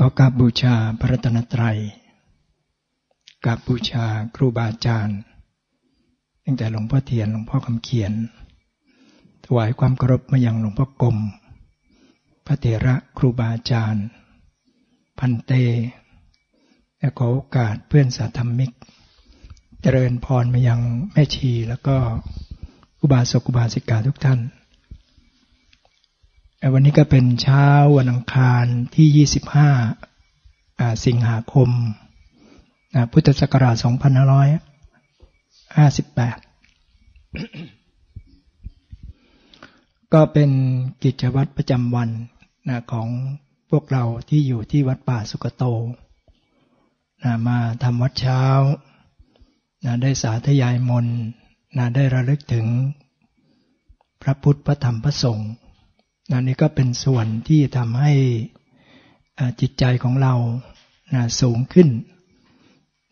ก็กราบบูชาพระรัตนตรัยกราบบูชาครูบาอาจารย์ ตั้งแต่หลวงพ่อเทียนหลวงพ่อคำเขียน ถวายความเคารพมายังหลวงพ่อกรมพระเถระครูบาอาจารย์ พันเตและขอโอกาสเพื่อนสาธรรมิก เจริญพรมายังแม่ชีแล้วก็อุบาสกอุบาสิกาทุกท่าน วันนี้ก็เป็นเช้าวันอังคารที่ 25 สิงหาคม พุทธศักราช 2558 ก็เป็นกิจวัตรประจำวันนะของพวกเราที่อยู่ที่วัดป่าสุกโตนะมาทำวัดเช้านะได้สาธยายมนนะได้ระลึกถึงพระพุทธพระธรรมพระสงฆ์ นะนี่ก็เป็นส่วนที่ทำให้จิตใจของเรานะสูงขึ้น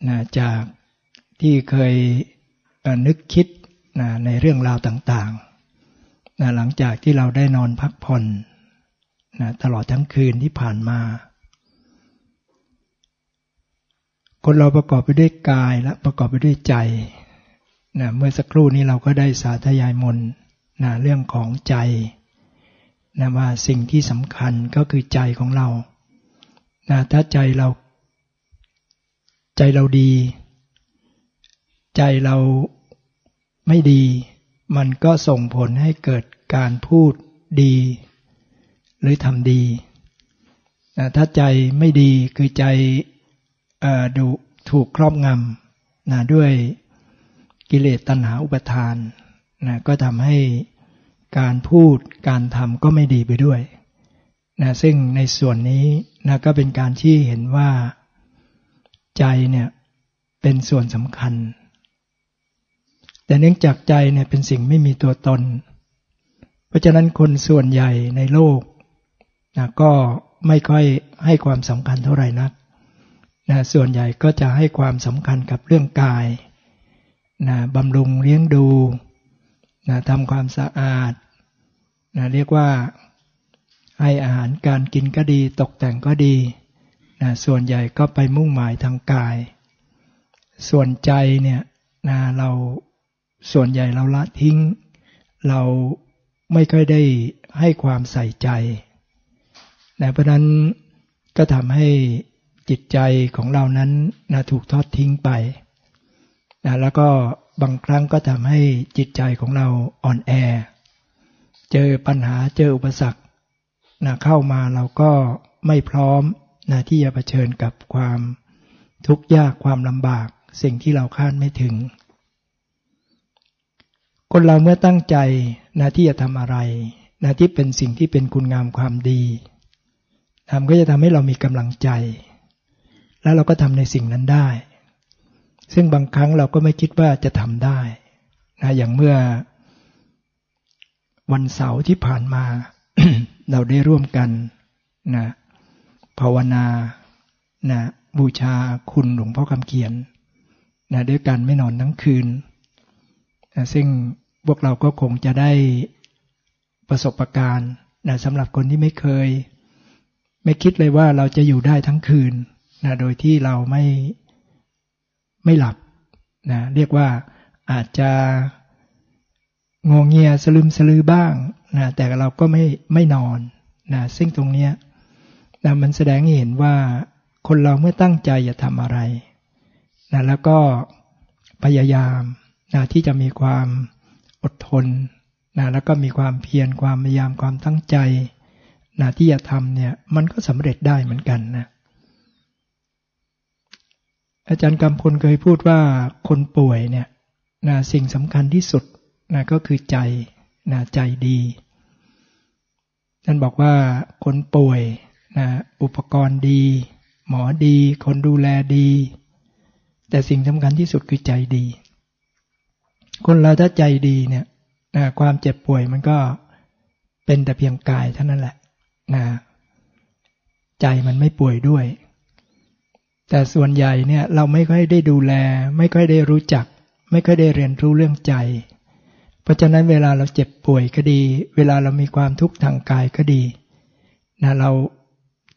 นะจากที่เคยนึกคิดนะในเรื่องราวต่างๆนะหลังจากที่เราได้นอนพักผ่อนนะตลอดทั้งคืนที่ผ่านมา คนเราประกอบไปด้วยกายและประกอบไปด้วยใจนะเมื่อสักครู่นี้เราก็ได้สาธยายมนนะเรื่องของใจ นะว่าสิ่งที่สำคัญก็คือใจของเรานะถ้าใจเราใจเราดี ใจเราไม่ดี มันก็ส่งผลให้เกิดการพูดดี หรือทำดีนะถ้าใจไม่ดีคือใจดูถูกครอบงำนะด้วยกิเลสตัณหาอุปทานนะก็ทำให้ การพูดการทำก็ไม่ดีไปด้วยนะซึ่งในส่วนนี้นะก็เป็นการชี้เห็นว่าใจเนี่ยเป็นส่วนสำคัญ แต่เนื่องจากใจเนี่ยเป็นสิ่งไม่มีตัวตน เพราะฉะนั้นคนส่วนใหญ่ในโลกนะก็ไม่ค่อยให้ความสำคัญเท่าไหร่นักนะส่วนใหญ่ก็จะให้ความสำคัญกับเรื่องกายนะบำรุงเลี้ยงดู นะทำความสะอาดนะเรียกว่าให้อาหารการกินก็ดี ตกแต่งก็ดีนะส่วนใหญ่ก็ไปมุ่งหมายทางกาย ส่วนใจเนี่ยนะเราส่วนใหญ่เราละทิ้ง เราไม่ค่อยได้ให้ความใส่ใจนะเพราะนั้นก็ทำให้จิตใจของเรานั้นนะถูกทอดทิ้งไปนะแล้วก็ บางครั้งก็ทำให้จิตใจของเราอ่อนแอ เจอปัญหาเจออุปสรรคนะเข้ามาเราก็ไม่พร้อมนะที่จะเผชิญกับความทุกข์ยากความลำบาก สิ่งที่เราคาดไม่ถึง คนเราเมื่อตั้งใจนะที่จะทำอะไรนะที่เป็นสิ่งที่เป็นคุณงามความดีทำก็จะทำให้เรามีกำลังใจ แล้วเราก็ทำในสิ่งนั้นได้ ซึ่งบางครั้งเราก็ไม่คิดว่าจะทำได้นะอย่างเมื่อวันเสาร์ที่ผ่านมา เราได้ร่วมกันนะภาวนานะบูชาคุณหลวงพ่อคำเขียนนะด้วยกันไม่นอนทั้งคืนนะซึ่งพวกเราก็คงจะได้ประสบะการณ์นะสำหรับคนที่ไม่เคย ไม่คิดเลยว่าเราจะอยู่ได้ทั้งคืนนะโดยที่เราไม่ ไม่หลับนะเรียกว่าอาจจะงงเงียสลืมสลือบ้างนะแต่เราก็ไม่ไม่นอนนะซึ่งตรงเนี้ยนะมันแสดงให้เห็นว่าคนเราเมื่อตั้งใจจะทำอะไรนะแล้วก็พยายามนะที่จะมีความอดทนนะแล้วก็มีความเพียรความพยายามความตั้งใจนะที่จะทำเนี่ยมันก็สำเร็จได้เหมือนกันนะ อาจารย์กำพลเคยพูดว่าคนป่วยเนี่ยนะสิ่งสำคัญที่สุดนะก็คือใจนะใจดีท่านบอกว่าคนป่วยนะอุปกรณ์ดี หมอดี คนดูแลดี แต่สิ่งสำคัญที่สุดคือใจดี คนเราถ้าใจดีเนี่ยนะความเจ็บป่วยมันก็เป็นแต่เพียงกายเท่านั้นแหละนะใจมันไม่ป่วยด้วย แต่ส่วนใหญ่เนี่ยเราไม่ค่อยได้ดูแล ไม่ค่อยได้รู้จัก ไม่ค่อยได้เรียนรู้เรื่องใจ เพราะฉะนั้นเวลาเราเจ็บป่วยก็ดี เวลาเรามีความทุกข์ทางกายก็ดีนะเรา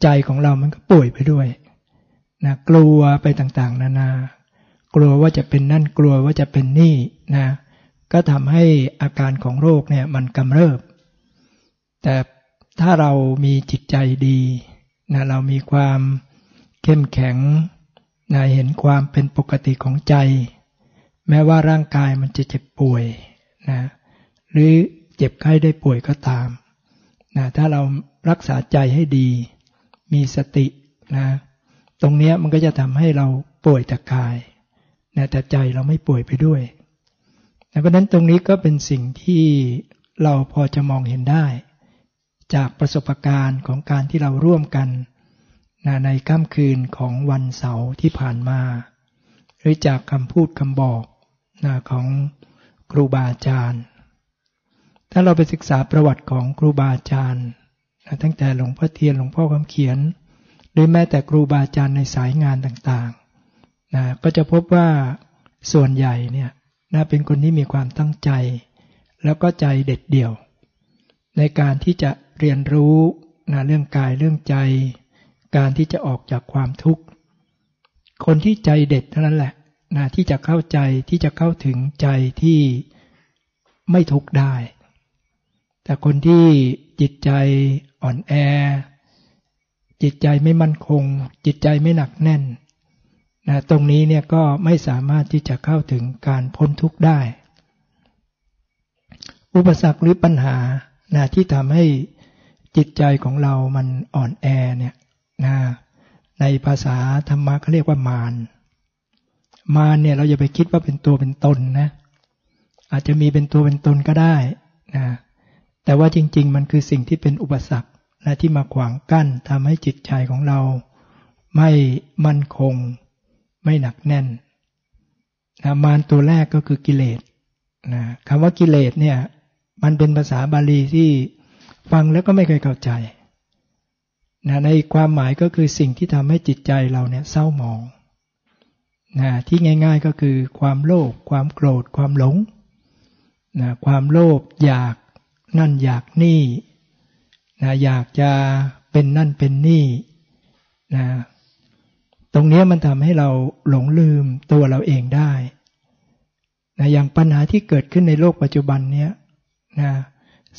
ใจของเรามันก็ป่วยไปด้วยนะกลัวไปต่างๆ นานา กลัวว่าจะเป็นนั่นกลัวว่าจะเป็นนี่นะก็ทำให้อาการของโรคเนี่ยมันกำเริบ แต่ถ้าเรามีจิตใจดีนะเรามีความ เข้มแข็งนะเห็นความเป็นปกติของใจ แม้ว่าร่างกายมันจะเจ็บป่วยนะหรือเจ็บไข้ได้ป่วยก็ตามนะถ้าเรารักษาใจให้ดี มีสตินะตรงนี้มันก็จะทำให้เราป่วยแต่กายนะแต่ใจเราไม่ป่วยไปด้วยเพราะนั้นตรงนี้ก็เป็นสิ่งที่เราพอจะมองเห็นได้ จากประสบการณ์ของการที่เราร่วมกัน นะในค่ำคืนของวันเสาร์ที่ผ่านมา หรือจากคำพูดคำบอกนะของครูบาอาจารย์ ถ้าเราไปศึกษาประวัติของครูบาอาจารย์นะตั้งแต่หลวงพ่อเทียนหลวงพ่อคำเขียน หรือแม้แต่ครูบาอาจารย์ในสายงานต่างๆนะก็จะพบว่าส่วนใหญ่เนี่ยนะเป็นคนที่มีความตั้งใจ แล้วก็ใจเด็ดเดี่ยว ในการที่จะเรียนรู้นะเรื่องกายเรื่องใจ การที่จะออกจากความทุกข์ คนที่ใจเด็ดเท่านั้นแหละนะที่จะเข้าใจที่จะเข้าถึงใจที่ไม่ทุกข์ได้ แต่คนที่จิตใจอ่อนแอ จิตใจไม่มั่นคง จิตใจไม่หนักแน่นนะตรงนี้เนี่ยก็ไม่สามารถที่จะเข้าถึงการพ้นทุกข์ได้ อุปสรรคหรือปัญหานะที่ทำให้จิตใจของเรามันอ่อนแอเนี่ย นะในภาษาธรรมะเขาเรียกว่ามาร มารเนี่ยเราอย่าไปคิดว่าเป็นตัวเป็นตนนะ อาจจะมีเป็นตัวเป็นตนก็ได้นะแต่ว่าจริง ๆ มันคือสิ่งที่เป็นอุปสรรคและที่มาขวางกั้นทำให้จิตใจของเรา ไม่มั่นคง ไม่หนักแน่นนะมารตัวแรกก็คือกิเลสนะคำว่ากิเลสเนี่ย มันเป็นภาษาบาลีที่ฟังแล้วก็ไม่เคยเข้าใจ นะในความหมายก็คือสิ่งที่ทำให้จิตใจเราเนี่ยเศร้าหมองนะที่ง่าย ๆก็คือความโลภความโกรธความหลงนะความโลภอยากนั่นอยากนี่นะอยากจะเป็นนั่นเป็นนี่นะตรงนี้มันทำให้เราหลงลืมตัวเราเองได้นะอย่างปัญหาที่เกิดขึ้นในโลกปัจจุบันเนี้ยนะ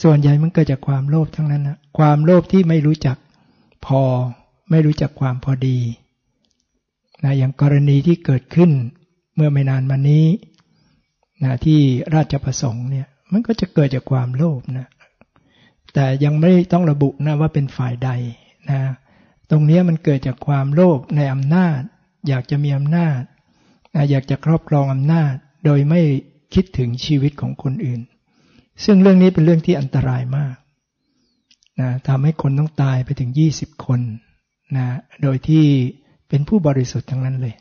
ส่วนใหญ่มันเกิดจากความโลภทั้งนั้นนะความโลภที่ไม่รู้จัก พอไม่รู้จักความพอดีนะอย่างกรณีที่เกิดขึ้นเมื่อไม่นานมานี้นะที่ราชประสงค์เนี่ยมันก็จะเกิดจากความโลภนะแต่ยังไม่ต้องระบุนะว่าเป็นฝ่ายใดนะตรงนี้มันเกิดจากความโลภในอำนาจ อยากจะมีอำนาจอยากจะครอบครองอำนาจ โดยไม่คิดถึงชีวิตของคนอื่น ซึ่งเรื่องนี้เป็นเรื่องที่อันตรายมาก นะทำให้คนต้องตายไปถึง20คนนะโดยที่เป็นผู้บริสุทธิ์ทั้งนั้นเลย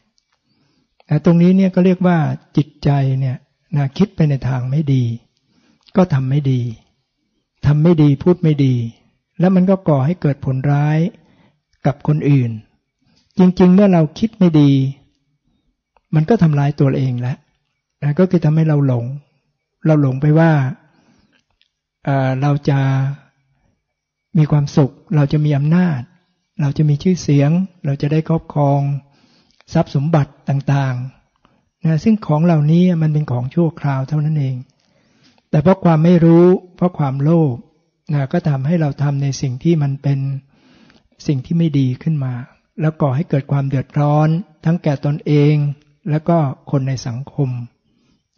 นะตรงนี้เนี่ยก็เรียกว่าจิตใจเนี่ยนะคิดไปในทางไม่ดี ก็ทำไม่ดีทำไม่ดีพูดไม่ดี แล้วมันก็ก่อให้เกิดผลร้ายกับคนอื่น จริง ๆ เมื่อเราคิดไม่ดี มันก็ทำลายตัวเองแล้วนะก็คือทำให้เราหลง เราหลงไปว่าเราจะ มีความสุข เราจะมีอำนาจ เราจะมีชื่อเสียง เราจะได้ครอบครอง ทรัพย์สมบัติต่างๆนะซึ่งของเหล่านี้มันเป็นของชั่วคราวเท่านั้นเอง แต่เพราะความไม่รู้ เพราะความโลภนะก็ทำให้เราทำในสิ่งที่มันเป็นสิ่งที่ไม่ดีขึ้นมา แล้วก่อให้เกิดความเดือดร้อน ทั้งแก่ตนเอง แล้วก็คนในสังคม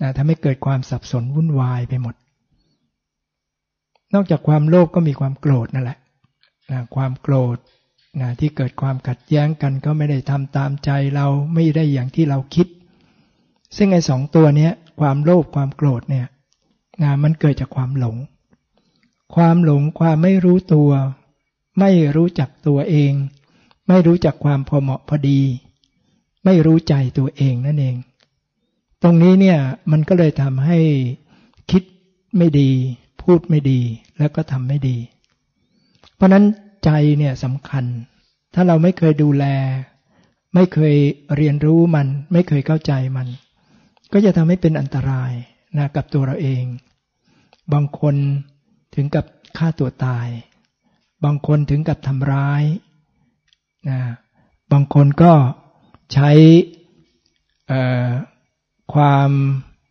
นะทำให้เกิดความสับสนวุ่นวายไปหมด นอกจากความโลภกก็มีความโกรธนั่นแหละนะความโกรธนะที่เกิดความขัดแย้งกันก็ไม่ได้ทำตามใจเราไม่ได้อย่างที่เราคิด ซึ่งไอ้สองตัวนี้ความโลภความโกรธเนี่ยนะมันเกิดจากความหลง ความหลงความไม่รู้ตัว ไม่รู้จักตัวเอง ไม่รู้จักความพอเหมาะพอดี ไม่รู้ใจตัวเองนั่นเอง ตรงนี้เนี่ยมันก็เลยทำให้คิดไม่ดี พูดไม่ดีแล้วก็ทำไม่ดี เพราะนั้นใจเนี่ยสำคัญ ถ้าเราไม่เคยดูแล ไม่เคยเรียนรู้มัน ไม่เคยเข้าใจมัน ก็จะทำให้เป็นอันตรายนะกับตัวเราเอง บางคนถึงกับฆ่าตัวตาย บางคนถึงกับทำร้ายนะบางคนก็ใช้ความ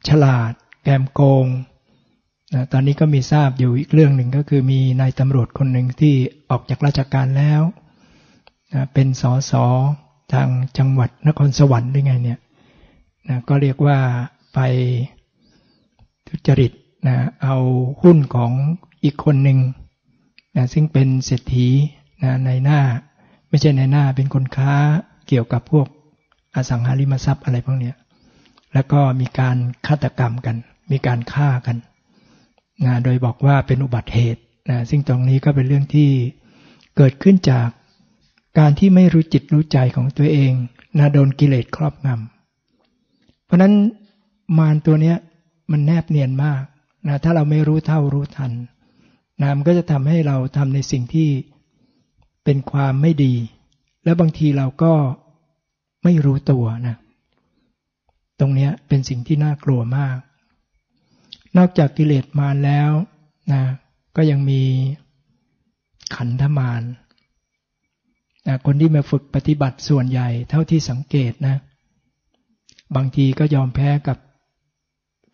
ฉลาด แกมโกง ตอนนี้ก็มีทราบอยู่อีกเรื่องหนึ่งก็คือมีนายตำรวจคนหนึ่งที่ออกจากราชการแล้วนะเป็นสอสอทางจังหวัดนครสวรรค์ได้ไงเนี่ยนะก็เรียกว่าไปทุจริตนะเอาหุ้นของอีกคนหนึ่งนะซึ่งเป็นเศรษฐีนะในหน้า ไม่ใช่ในหน้าเป็นคนค้าเกี่ยวกับพวกอสังหาริมทรัพย์อะไรพวกนี้แล้วก็มีการฆาตกรรมกัน มีการฆ่ากัน นะโดยบอกว่าเป็นอุบัติเหตุนะซึ่งตรงนี้ก็เป็นเรื่องที่เกิดขึ้นจากการที่ไม่รู้จิตรู้ใจของตัวเองนะโดนกิเลสครอบงำเพราะนั้นมารตัวเนี้ยมันแนบเนียนมากนะถ้าเราไม่รู้เท่ารู้ทันนะมันก็จะทำให้เราทำในสิ่งที่เป็นความไม่ดี แล้วบางทีเราก็ไม่รู้ตัวนะตรงนี้เป็นสิ่งที่น่ากลัวมาก นอกจากกิเลสมารแล้วนะก็ยังมีขันธมารนะคนที่มาฝึกปฏิบัติส่วนใหญ่เท่าที่สังเกตนะ บางทีก็ยอมแพ้กับ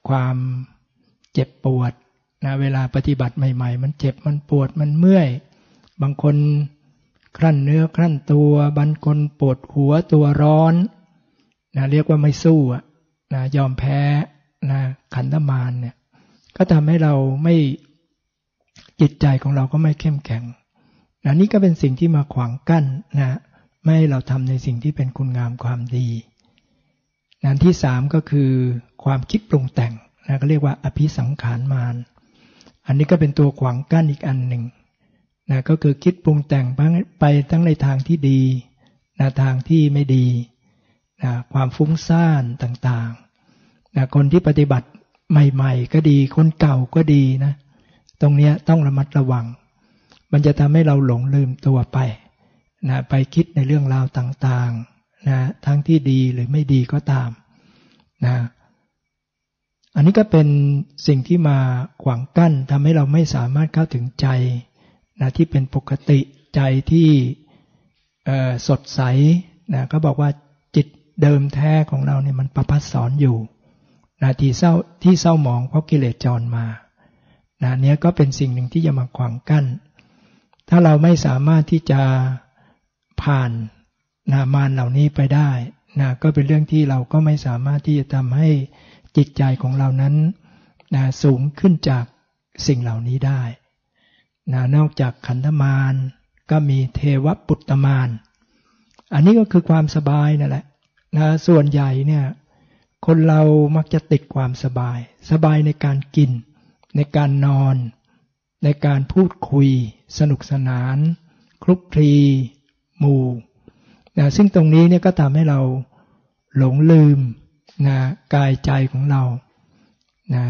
ความเจ็บปวดนะเวลาปฏิบัติใหม่ ๆ มันเจ็บมันปวดมันเมื่อย บางคนครั่นเนื้อครั่นตัวบางคนปวดหัวตัวร้อนนะเรียกว่าไม่สู้นะยอมแพ้นะขันธมารเนี่ย ก็ทำให้เราไม่จิตใจของเราก็ไม่เข้มแข็งนะนี่ก็เป็นสิ่งที่มาขวางกั้นนะไม่ให้เราทำในสิ่งที่เป็นคุณงามความดีนั้นที่สามก็คือความคิดปรุงแต่งนะก็เรียกว่าอภิสังขารมารอันนี้ก็เป็นตัวขวางกั้นอีกอันหนึ่งนะก็คือคิดปรุงแต่งไปทั้งในทางที่ดีนะทางที่ไม่ดีนะความฟุ้งซ่านต่างๆนะคนที่ปฏิบัติ ใหม่ๆ ก็ดี คนเก่าก็ดีนะ ตรงนี้ต้องระมัดระวัง มันจะทำให้เราหลงลืมตัวไปนะไปคิดในเรื่องราวต่างๆนะทั้งที่ดีหรือไม่ดีก็ตามนะอันนี้ก็เป็นสิ่งที่มาขวางกั้นทำให้เราไม่สามารถเข้าถึงใจนะที่เป็นปกติใจที่สดใสนะก็บอกว่าจิตเดิมแท้ของเราเนี่ยมันประพัดสอนอยู่ นะที่เศร้าที่เศร้าหมองเพราะกิเลสจรมานะเนี้ยก็เป็นสิ่งหนึ่งที่จะมาขวางกั้น ถ้าเราไม่สามารถที่จะผ่านนามานเหล่านี้ไปได้นะก็เป็นเรื่องที่เราก็ไม่สามารถที่จะทำให้จิตใจของเรานั้นนะสูงขึ้นจากสิ่งเหล่านี้ได้นะนอกจากขันธมารก็มีเทวปุตตมาร อันนี้ก็คือความสบายนั่นแหละนะส่วนใหญ่เนี่ย คนเรามักจะติดความสบาย สบายในการกิน ในการนอน ในการพูดคุย สนุกสนาน คลุกคลีหมู่นะซึ่งตรงนี้เนี่ยก็ทำให้เราหลงลืมนะกายใจของเรานะ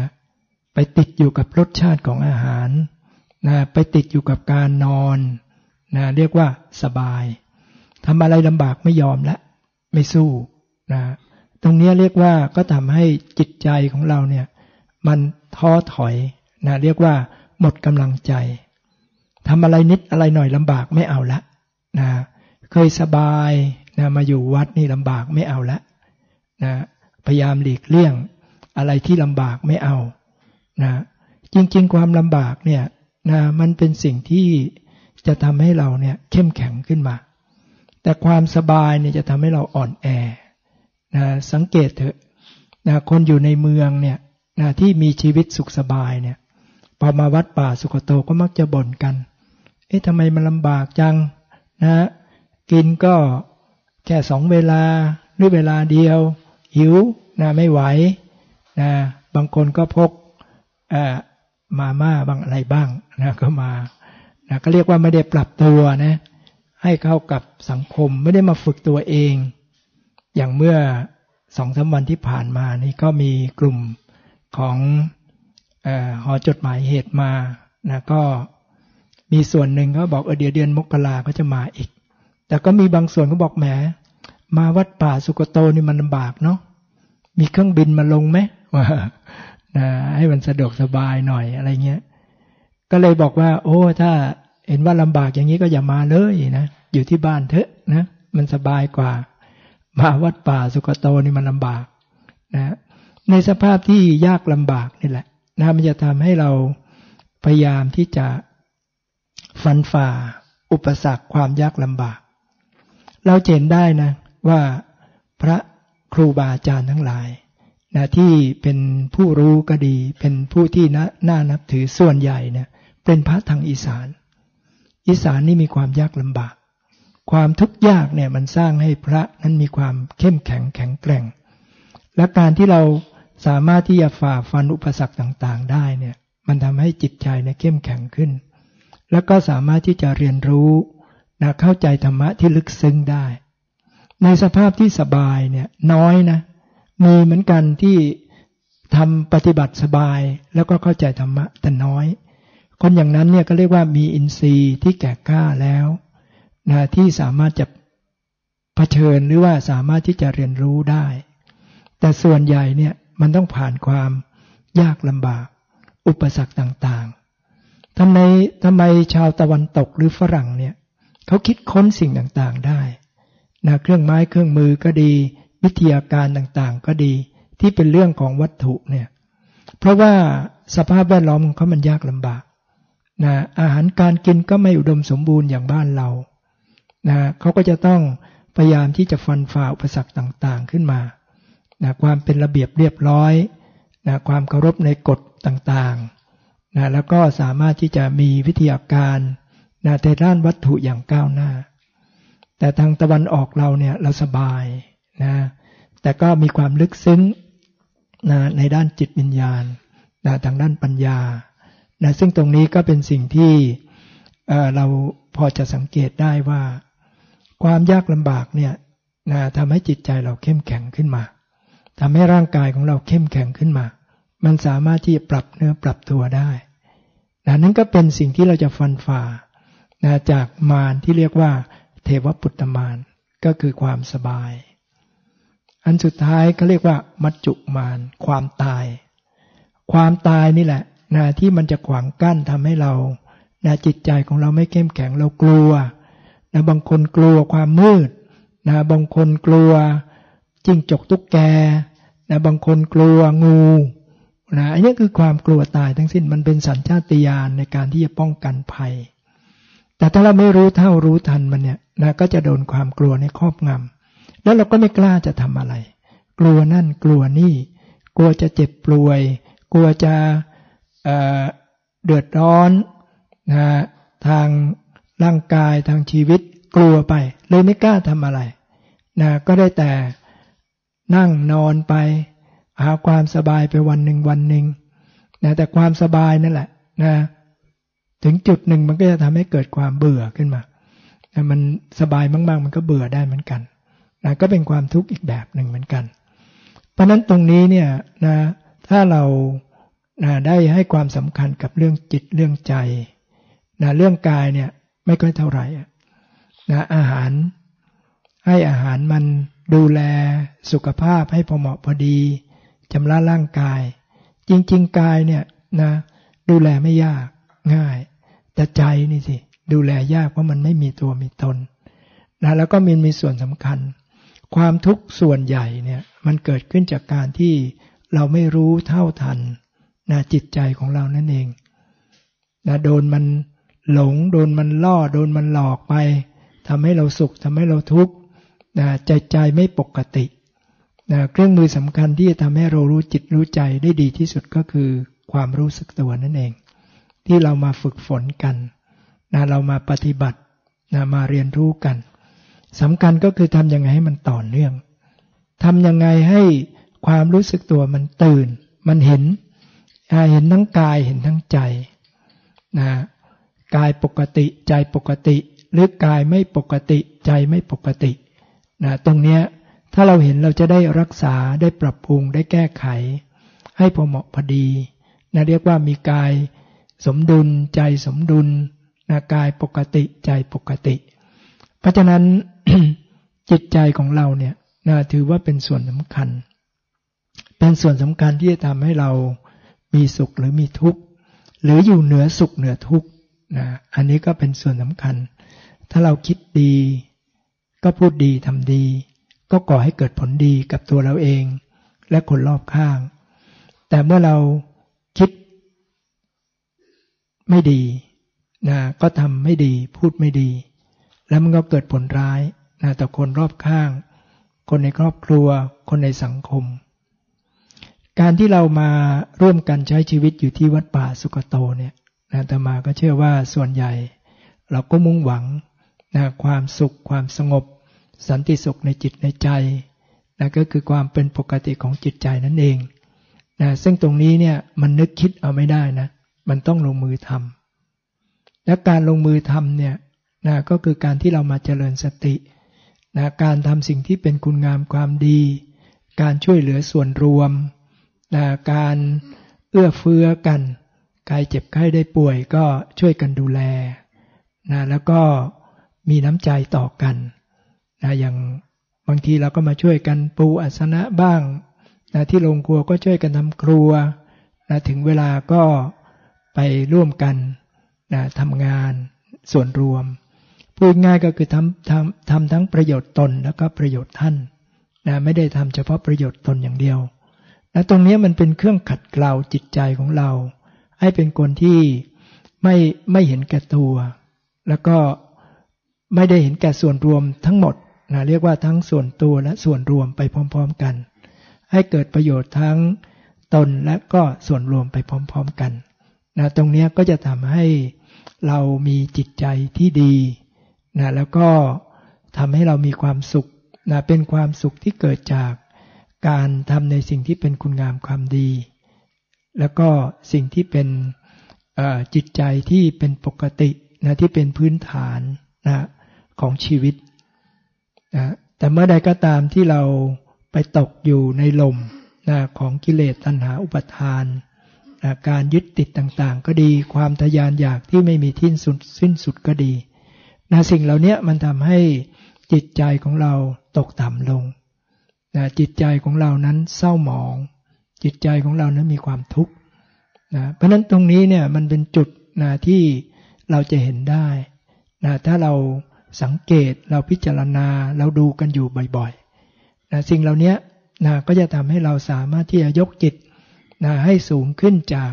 ไปติดอยู่กับรสชาติของอาหารนะไปติดอยู่กับการนอนนะเรียกว่าสบายทำอะไรลำบากไม่ยอมและ ไม่สู้นะ ตรงนี้เรียกว่าก็ทำให้จิตใจของเราเนี่ย มันท้อถอยนะเรียกว่า หมดกำลังใจทำอะไรนิดอะไรหน่อยลำบากไม่เอาละนะเคยสบายนะมาอยู่วัดนี่ลำบากไม่เอาละนะพยายามหลีกเลี่ยงอะไรที่ลำบากไม่เอานะจริงๆ ความลำบากเนี่ยนะมันเป็นสิ่งที่จะทำให้เราเนี่ยเข้มแข็งขึ้นมา แต่ความสบายเนี่ยจะทำให้เราอ่อนแอ นะสังเกตเถอะนะคนอยู่ในเมืองเนี่ยนะที่มีชีวิตสุขสบายเนี่ยพอมาวัดป่าสุขโตก็มักจะบ่นกัน เอ๊ะทำไมมันลำบากจังนะกินก็แค่สองเวลาหรือเวลาเดียว หิวนะไม่ไหวนะบางคนก็พกมาม่าบางอะไรบ้างนะก็มานะก็เรียกว่าไม่ได้ปรับตัวนะให้เข้ากับสังคมไม่ได้มาฝึกตัวเอง อย่างเมื่อสองสาวันที่ผ่านมานี่ก็มีกลุ่มของหอจดหมายเหตุมานะก็มีส่วนหนึ่งเขาบอกเออเดี๋ยวเดือนมกราก็จะมาอีก แต่ก็มีบางส่วนก็บอกแหม มาวัดป่าสุกโตนี่มันลำบากเนาะมีเครื่องบินมาลงไหมว่านะให้มันสะดวกสบายหน่อยอะไรเงี้ย ก็เลยบอกว่า โอ้ ถ้าเห็นว่าลำบากอย่างนี้ก็อย่ามาเลยนะอยู่ที่บ้านเถอะนะมันสบายกว่า มาวัดป่าสุกโตนี่มันลำบากนะในสภาพที่ยากลำบากนี่แหละนะมันจะทำให้เราพยายามที่จะฟันฝ่า อุปสรรคความยากลำบาก เราเห็นได้นะว่าพระครูบาอาจารย์ทั้งหลายนะที่เป็นผู้รู้ก็ดี เป็นผู้ที่น่านับถือส่วนใหญ่เนี่ยเป็นพระทางอีสาน อีสานนี่มีความยากลำบาก ความทุกข์ยากเนี่ยมันสร้างให้พระนั้นมีความเข้มแข็งแข็งแกร่ง และการที่เราสามารถที่จะฝ่าฟันอุปสรรคต่างๆ ได้เนี่ยมันทำให้จิตใจเนี่ยเข้มแข็งขึ้น แล้วก็สามารถที่จะเรียนรู้นะเข้าใจธรรมะที่ลึกซึ้งได้ ในสภาพที่สบายเนี่ยน้อยนะ มีเหมือนกันที่ทำปฏิบัติสบายแล้วก็เข้าใจธรรมะแต่น้อย คนอย่างนั้นเนี่ยก็เรียกว่ามีอินทรีย์ที่แก่กล้าแล้ว นะที่สามารถจะเผชิญหรือว่าสามารถที่จะเรียนรู้ได้ แต่ส่วนใหญ่เนี่ยมันต้องผ่านความยากลำบาก อุปสรรคต่างๆทำไมทำไมชาวตะวันตกหรือฝรั่งเนี่ยเขาคิดค้นสิ่งต่างๆได้นะเครื่องไม้เครื่องมือก็ดี วิทยาการต่างๆก็ดีที่เป็นเรื่องของวัตถุเนี่ยเพราะว่าสภาพแวดล้อมของเขามันยากลำบากนะอาหารการกินก็ไม่อุดมสมบูรณ์อย่างบ้านเรา นะเขาก็จะต้องพยายามที่จะฟันฝ่าอุปสรรคต่างๆขึ้นมานะความเป็นระเบียบเรียบร้อยนะความเคารพในกฎต่างๆนะแล้วก็สามารถที่จะมีวิทยาการนะในด้านวัตถุอย่างก้าวหน้า แต่ทางตะวันออกเราเนี่ยเราสบายนะแต่ก็มีความลึกซึ้งนะในด้านจิตวิญญาณนะทางด้านปัญญานะซึ่งตรงนี้ก็เป็นสิ่งที่เราพอจะสังเกตได้ว่า ความยากลำบากเนี่ยนะทำให้จิตใจเราเข้มแข็งขึ้นมาทำให้ร่างกายของเราเข้มแข็งขึ้นมา มันสามารถที่จะปรับเนื้อปรับตัวได้นะนั่นก็เป็นสิ่งที่เราจะฟันฝ่านะจากมารที่เรียกว่า เทวปุตตมารก็คือความสบาย อันสุดท้ายก็เรียกว่า มัจจุมารความตาย ความตายนี่แหละนะที่มันจะขวางกั้นทำให้เรานะจิตใจของเราไม่เข้มแข็งเรากลัว นะบางคนกลัวความมืดนะบางคนกลัวจิ้งจกตุ๊กแกนะบางคนกลัวงูนะอันนี้คือความกลัวตายทั้งสิ้นมันเป็นสัญชาตญาณในการที่จะป้องกันภัย แต่ถ้าเราไม่รู้เท่ารู้ทันมันเนี่ยนะก็จะโดนความกลัวในครอบงำแล้วเราก็ไม่กล้าจะทำอะไร กลัวนั่นกลัวนี่ กลัวจะเจ็บป่วย กลัวจะเเดือดร้อนนะทาง ร่างกายทางชีวิตกลัวไปเลยไม่กล้าทำอะไรนะก็ได้แต่นั่งนอนไป หาความสบายไปวันหนึ่งวันหนึ่งนะแต่ความสบายนั่นแหละนะถึงจุดหนึ่งมันก็จะทำให้เกิดความเบื่อขึ้นมานะมันสบายมากๆ มันก็เบื่อได้เหมือนกันนะก็เป็นความทุกข์อีกแบบหนึ่งเหมือนกัน เพราะนั้นตรงนี้เนี่ยนะถ้าเรานะได้ให้ความสำคัญกับเรื่องจิตเรื่องใจนะเรื่องกายเนี่ย ไม่ค่อยเท่าไหร่นะอาหาร ให้อาหารมันดูแลสุขภาพให้พอเหมาะพอดีชำระร่างกาย จริง ๆ กายเนี่ยนะดูแลไม่ยากง่าย แต่ใจนี่สิ ดูแลยากเพราะมันไม่มีตัวมีตนนะแล้วก็มีมีส่วนสำคัญ ความทุกข์ส่วนใหญ่เนี่ยมันเกิดขึ้นจากการที่เราไม่รู้เท่าทันนะจิตใจของเรานั่นเองนะโดนมัน หลงโดนมันล่อโดนมันหลอกไปทำให้เราสุขทำให้เราทุกข์นะใจใจไม่ปกตินะเครื่องมือสำคัญที่จะทำให้เรารู้จิตรู้ใจได้ดีที่สุดก็คือความรู้สึกตัวนั่นเอง ที่เรามาฝึกฝนกันนะเรามาปฏิบัตินะมาเรียนรู้กันสำคัญก็คือทำยังไงให้มันต่อเนื่องทำยังไงให้ความรู้สึกตัวมันตื่น มันเห็นเห็นทั้งกายเห็นทั้งใจนะ กายปกติใจปกติ หรือกายไม่ปกติใจไม่ปกตินะตรงเนี้ยถ้าเราเห็นเราจะได้รักษาได้ปรับปรุงได้แก้ไข ให้พอเหมาะพอดีนะเรียกว่ามีกายสมดุลใจสมดุลนะกายปกติใจปกติ เพราะฉะนั้นจิตใจของเราเนี่ยนะถือว่าเป็นส่วนสำคัญ เป็นส่วนสำคัญที่จะทำให้เรามีสุขหรือมีทุกข์ หรืออยู่เหนือสุขเหนือทุกข์ นะอันนี้ก็เป็นส่วนสำคัญ ถ้าเราคิดดี ก็พูดดีทำดี ก็ก่อให้เกิดผลดีกับตัวเราเอง และคนรอบข้าง แต่เมื่อเราคิดไม่ดีนะก็ทำไม่ดี พูดไม่ดี แล้วมันก็เกิดผลร้ายนะต่อคนรอบข้าง คนในครอบครัว คนในสังคม การที่เรามาร่วมกันใช้ชีวิตอยู่ที่วัดป่าสุกโตเนี่ย นะแต่มาก็เชื่อว่าส่วนใหญ่ เราก็มุ่งหวังนะความสุขความสงบ สันติสุขในจิตในใจนะก็คือความเป็นปกติของจิตใจนั่นเองนะซึ่งตรงนี้เนี่ยมันนึกคิดเอาไม่ได้นะ มันต้องลงมือทำและการลงมือทำเนี่ยนะก็คือการที่เรามาเจริญสตินะการทำสิ่งที่เป็นคุณงามความดี การช่วยเหลือส่วนรวมนะการเอื้อเฟื้อกัน ใครเจ็บไข้ได้ป่วยก็ช่วยกันดูแลนะแล้วก็มีน้ำใจต่อกันนะอย่างบางทีเราก็มาช่วยกันปูอัสนะบ้างนะที่โรงครัวก็ช่วยกันทำครัวนะถึงเวลาก็ไปร่วมกันนะทำงานส่วนรวม พูดง่ายก็คือทำทำทำทั้งประโยชน์ตนแล้วก็ประโยชน์ท่านนะไม่ได้ทำเฉพาะประโยชน์ตนอย่างเดียวและตรงนี้มันเป็นเครื่องขัดเกลาจิตใจของเรา ให้เป็นคนที่ไม่ไม่เห็นแก่ตัว แล้วก็ไม่ได้เห็นแก่ส่วนรวมทั้งหมดนะเรียกว่าทั้งส่วนตัวและส่วนรวมไปพร้อม ๆ กัน ให้เกิดประโยชน์ทั้งตนและก็ส่วนรวมไปพร้อม ๆ กันนะตรงนี้ก็จะทำให้เรามีจิตใจที่ดีนะแล้วก็ทำให้เรามีความสุขนะเป็นความสุขที่เกิดจากการทำในสิ่งที่เป็นคุณงามความดี แล้วก็สิ่งที่เป็นจิตใจที่เป็นปกตินะที่เป็นพื้นฐานนะของชีวิตนะแต่เมื่อใดก็ตามที่เราไปตกอยู่ในลมนะของกิเลสตัณหาอุปทานนะการยึดติดต่างๆ ก็ดีความทยานอยากที่ไม่มีที่สุดสิ้นสุดก็ดีนะสิ่งเหล่านี้มันทำให้จิตใจของเราตกต่ำลงนะจิตใจของเรานั้นเศร้าหมอง จิตใจของเรานั้นมีความทุกข์นะเพราะนั้นตรงนี้เนี่ยมันเป็นจุดนะที่เราจะเห็นได้นะถ้าเราสังเกตเราพิจารณาเราดูกันอยู่บ่อยๆนะสิ่งเหล่านี้นะก็จะทำให้เราสามารถที่จะยกจิตนะให้สูงขึ้นจาก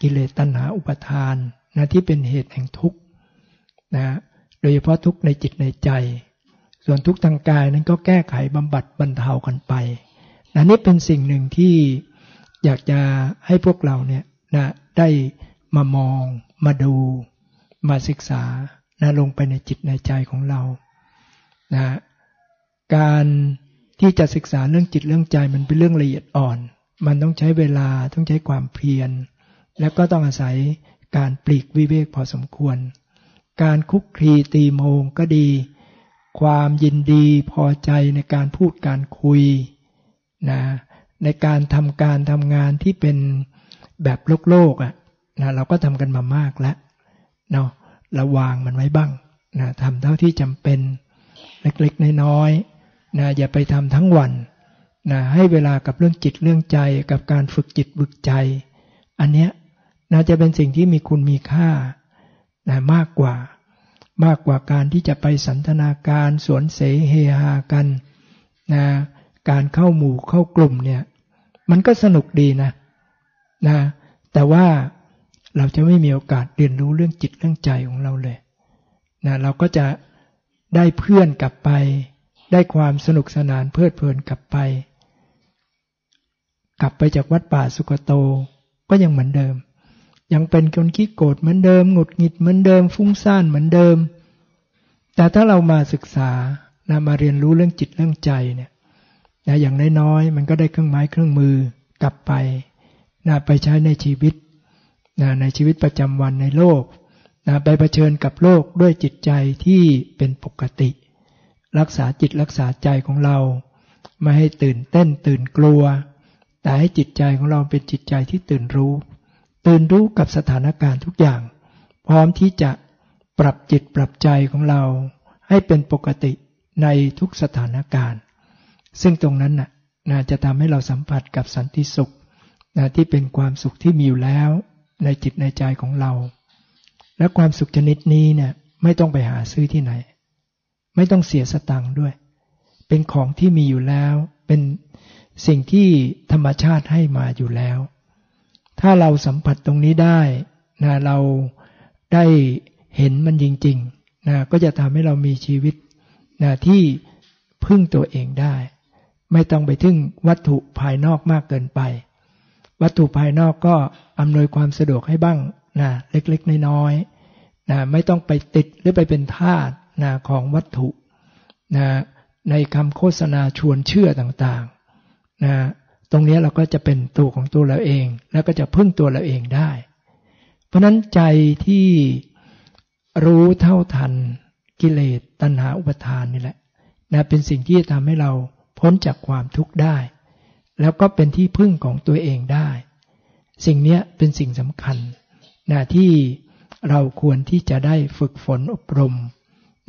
กิเลสตัณหาอุปทานนะที่เป็นเหตุแห่งทุกข์นะโดยเฉพาะทุกข์ในจิตในใจ ส่วนทุกข์ทางกายนั้นก็แก้ไขบำบัดบรรเทากันไปนะนี่เป็นสิ่งหนึ่งที่ อยากจะให้พวกเราเนี่ยนะได้มามอง มาดู มาศึกษานะลงไปในจิตในใจของเรานะการที่จะศึกษาเรื่องจิตเรื่องใจมันเป็นเรื่องละเอียดอ่อน มันต้องใช้เวลาต้องใช้ความเพียร แล้วก็ต้องอาศัยการปลีกวิเวกพอสมควร การคุกคีตีโมงก็ดี ความยินดีพอใจในการพูดการคุยนะ ในการทำการทำงานที่เป็นแบบโลกโลกอะนะเราก็ทำกันมามากแล้วเนาะราวางมันไว้บ้างนะทำเท่าที่จำเป็นเล็กๆน้อยๆนะอย่าไปทำทั้งวันนะให้เวลากับเรื่องจิตเรื่องใจกับการฝึกจิตฝึกใจ อันเนี้ยน่าจะเป็นสิ่งที่มีคุณมีค่านะมากกว่ามากกว่าการที่จะไปสันทนาการสวนเสเฮฮากันนะ การเข้าหมู่เข้ากลุ่มเนี่ย มันก็สนุกดีนะนะ แต่ว่าเราจะไม่มีโอกาสเรียนรู้เรื่องจิตเรื่องใจของเราเลยนะเราก็จะได้เพื่อนกลับไป ได้ความสนุกสนานเพลิดเพลินกลับไป กลับไปจากวัดป่าสุกโตก็ยังเหมือนเดิม ยังเป็นคนขี้โกรธเหมือนเดิมหงุดหงิดเหมือนเดิม ฟุ้งซ่านเหมือนเดิม แต่ถ้าเรามาศึกษานะมาเรียนรู้เรื่องจิตเรื่องใจเนี่ย นะอย่างน้อยๆมันก็ได้เครื่องไม้เครื่องมือกลับไปนะไปใช้ในชีวิตนะในชีวิตประจำวันในโลกนะไปเผชิญกับโลกด้วยจิตใจที่เป็นปกติ รักษาจิตรักษาใจของเรา ไม่ให้ตื่นเต้นตื่นกลัว แต่ให้จิตใจของเราเป็นจิตใจที่ตื่นรู้ ตื่นรู้กับสถานการณ์ทุกอย่าง พร้อมที่จะปรับจิตปรับใจของเรา ให้เป็นปกติในทุกสถานการณ์ ซึ่งตรงนั้นน่ะนะจะทำให้เราสัมผัสกับสันติสุขนะที่เป็นความสุขที่มีอยู่แล้วในจิตในใจของเรา และความสุขชนิดนี้เนี่ยไม่ต้องไปหาซื้อที่ไหน ไม่ต้องเสียสตังค์ด้วย เป็นของที่มีอยู่แล้ว เป็นสิ่งที่ธรรมชาติให้มาอยู่แล้ว ถ้าเราสัมผัสตรงนี้ได้นะเราได้เห็นมันจริงๆนะก็จะทำให้เรามีชีวิตนะที่พึ่งตัวเองได้ ไม่ต้องไปถึงวัตถุภายนอกมากเกินไป วัตถุภายนอกก็อำนวยความสะดวกให้บ้างนะเล็กๆน้อยๆนะไม่ต้องไปติดหรือไปเป็นทาสนะของวัตถุนะในคำโฆษณาชวนเชื่อต่างๆนะตรงนี้เราก็จะเป็นตัวของตัวเราเอง แล้วก็จะพึ่งตัวเราเองได้ เพราะนั้นใจที่รู้เท่าทันกิเลสตัณหาอุปทานนี่แหละนะเป็นสิ่งที่จะทำให้เรา พ้นจากความทุกข์ได้ แล้วก็เป็นที่พึ่งของตัวเองได้ สิ่งนี้เป็นสิ่งสำคัญนะที่เราควรที่จะได้ฝึกฝนอบรม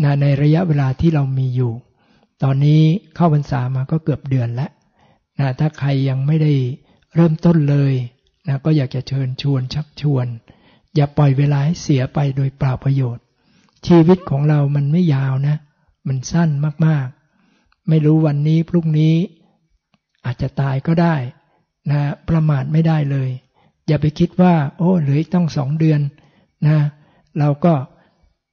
นะในระยะเวลาที่เรามีอยู่ ตอนนี้เข้าพรรษามาก็เกือบเดือนแล้วนะถ้าใครยังไม่ได้เริ่มต้นเลยนะก็อยากจะเชิญชวนชักชวน อย่าปล่อยเวลาให้เสียไปโดยเปล่าประโยชน์ ชีวิตของเรามันไม่ยาวนะ มันสั้นมาก ไม่รู้วันนี้พรุ่งนี้อาจจะตายก็ได้นะประมาทไม่ได้เลย อย่าไปคิดว่า โอ้เหลือต้องสองเดือนนะเราก็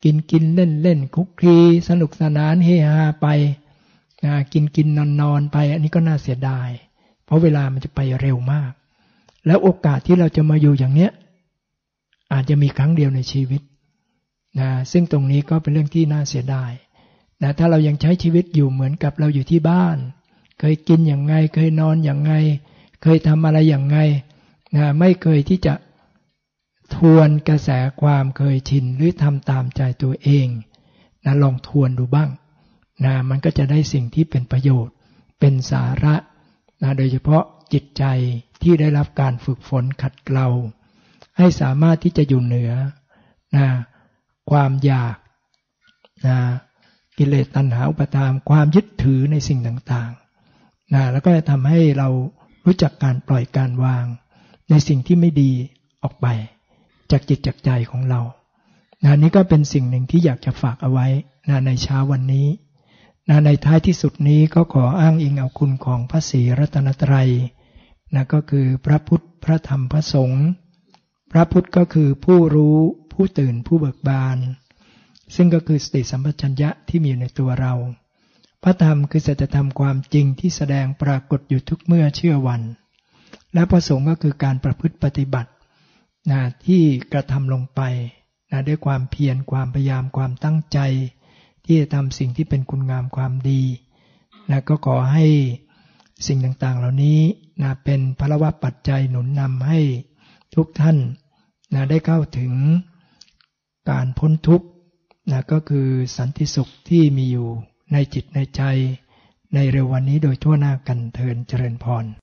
กินกินเล่นเล่นคุกคีสนุกสนานเฮฮาไปนะกินกินนอนนอนไป อันนี้ก็น่าเสียดาย เพราะเวลามันจะไปเร็วมาก แล้วโอกาสที่เราจะมาอยู่อย่างเนี้ยอาจจะมีครั้งเดียวในชีวิตนะซึ่งตรงนี้ก็เป็นเรื่องที่น่าเสียดาย นะถ้าเรายังใช้ชีวิตอยู่เหมือนกับเราอยู่ที่บ้าน เคยกินอย่างไง เคยนอนอย่างไง เคยทำอะไรอย่างไงนะไม่เคยที่จะทวนกระแสความเคยชินหรือทำตามใจตัวเองนะลองทวนดูบ้างนะมันก็จะได้สิ่งที่เป็นประโยชน์ เป็นสาระนะโดยเฉพาะจิตใจที่ได้รับการฝึกฝนขัดเกลาให้สามารถที่จะอยู่เหนือนะความอยากนะ กิเลสตัณหาอุปทานความยึดถือในสิ่งต่างๆนะแล้วก็จะทำให้เรารู้จักการปล่อยการวาง ในสิ่งที่ไม่ดีออกไป จากจิตจากใจของเรานะนี้ก็เป็นสิ่งหนึ่งที่อยากจะฝากเอาไว้นะในเช้าวันนี้นะในท้ายที่สุดนี้ก็ขออ้างอิงเอาคุณของพระศรีรัตนตรัยนะก็คือพระพุทธพระธรรมพระสงฆ์พระพุทธก็คือผู้รู้ผู้ตื่นผู้เบิกบาน ซึ่งก็คือสติสัมปชัญญะที่มีอยู่ในตัวเรา พระธรรมคือสัจธรรมความจริงที่แสดงปรากฏอยู่ทุกเมื่อเชื่อวัน และพระสงฆ์ก็คือการประพฤติปฏิบัตินะที่กระทำลงไปนะด้วยความเพียรความพยายามความตั้งใจ ที่จะทำสิ่งที่เป็นคุณงามความดีนะก็ขอให้สิ่งต่างๆ เหล่านี้นะเป็นพระวะปัจจัยหนุนนำให้ทุกท่านนะได้เข้าถึงการพ้นทุกข์ นะก็คือสันติสุขที่มีอยู่ในจิตในใจ ในเร็ววันนี้โดยทั่วหน้ากันเทินเจริญพร